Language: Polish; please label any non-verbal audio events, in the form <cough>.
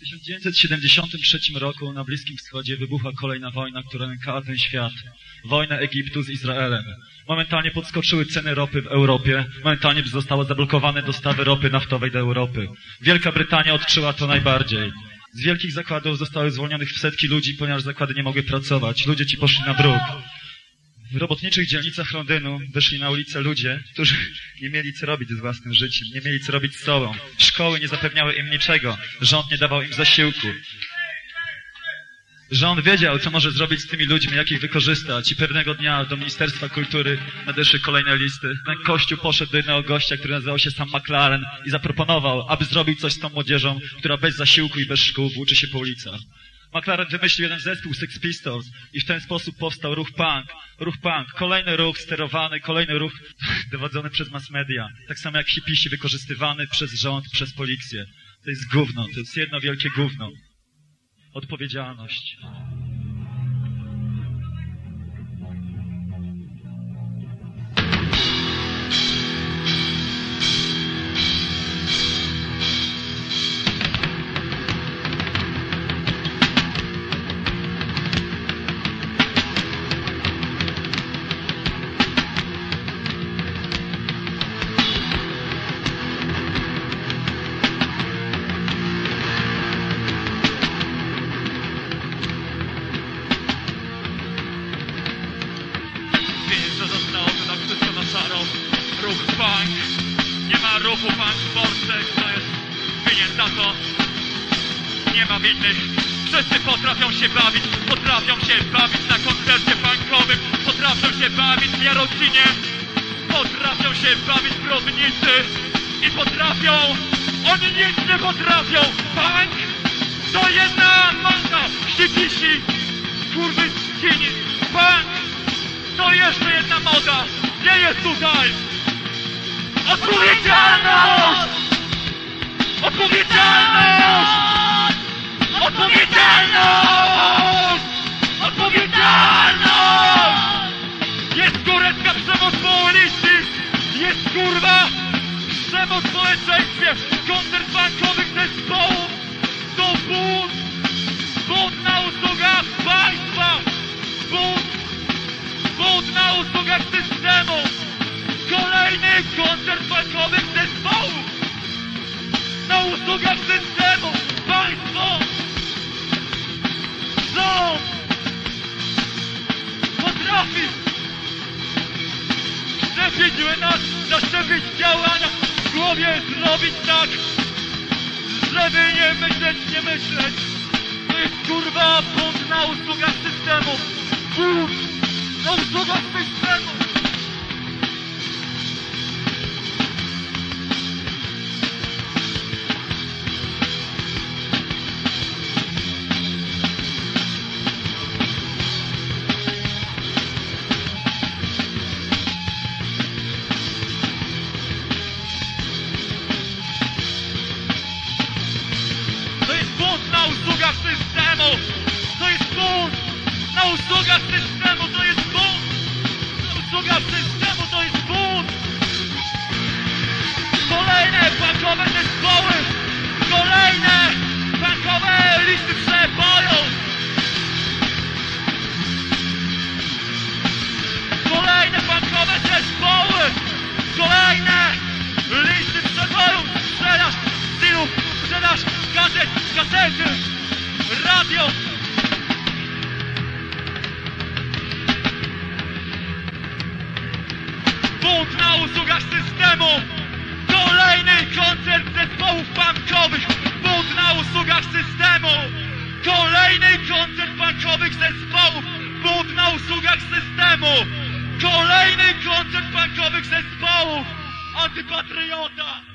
W 1973 roku na Bliskim Wschodzie wybuchła kolejna wojna, która nękała ten świat. Wojna Egiptu z Izraelem. Momentalnie podskoczyły ceny ropy w Europie. Momentalnie zostały zablokowane dostawy ropy naftowej do Europy. Wielka Brytania odczuła to najbardziej. Z wielkich zakładów zostały zwolnionych setki ludzi, ponieważ zakłady nie mogły pracować. Ludzie ci poszli na bruk. W robotniczych dzielnicach Londynu wyszli na ulicę ludzie, którzy nie mieli co robić z własnym życiem, nie mieli co robić z sobą. Szkoły nie zapewniały im niczego, rząd nie dawał im zasiłku. Rząd wiedział, co może zrobić z tymi ludźmi, jak ich wykorzystać i pewnego dnia do Ministerstwa Kultury nadeszły kolejne listy. Ten kościół poszedł do jednego gościa, który nazywał się sam McLaren i zaproponował, aby zrobić coś z tą młodzieżą, która bez zasiłku i bez szkół włóczy się po ulicach. McLaren wymyślił jeden zespół Six Pistols i w ten sposób powstał ruch punk. Ruch punk, kolejny ruch sterowany, kolejny ruch <laughs> dowodzony przez mass media. Tak samo jak hipisi wykorzystywany przez rząd, przez policję. To jest gówno, to jest jedno wielkie gówno. Odpowiedzialność. Ruch punk. Nie ma ruchu punk w Polsce, kto jest winien za to. Nie ma winnych. Wszyscy potrafią się bawić, potrafią się bawić na koncercie punkowym, potrafią się bawić w Jarocinie, potrafią się bawić w Brodnicy i potrafią, oni nic nie potrafią. Punk to jedna manga, ścipisi, kurwy skini. Punk to jeszcze jedna moda! Nie jest tutaj! Odpowiedzialność! Odpowiedzialność! Na usługach systemu! Państwo! Rząd! Potrafi szczepić nas, zaszczepić działania w głowie, zrobić tak, żeby nie myśleć, nie myśleć. To jest kurwa bunt na usługach systemu. Bunt! Na usługach systemu! Na usługach systemu! To jest bunt na usługach usługach systemu! Kolejny koncert zespołów punkowych! Bunt na usługach systemu! Kolejny koncert punkowych zespołów! Bunt na usługach systemu! Kolejny koncert punkowych zespołów! Antypatriota!